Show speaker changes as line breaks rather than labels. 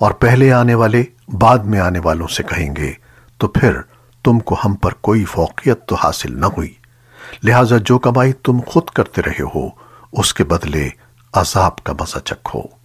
اور پہلے آنے والے بعد میں آنے والوں سے کہیں گے، تو پھر تم کو ہم پر کوئی فوقیت تو حاصل نہ ہوئی۔ لہٰذا جو کمائی تم خود کرتے رہے ہو، اس کے بدلے عذاب کا مزہ چکھو۔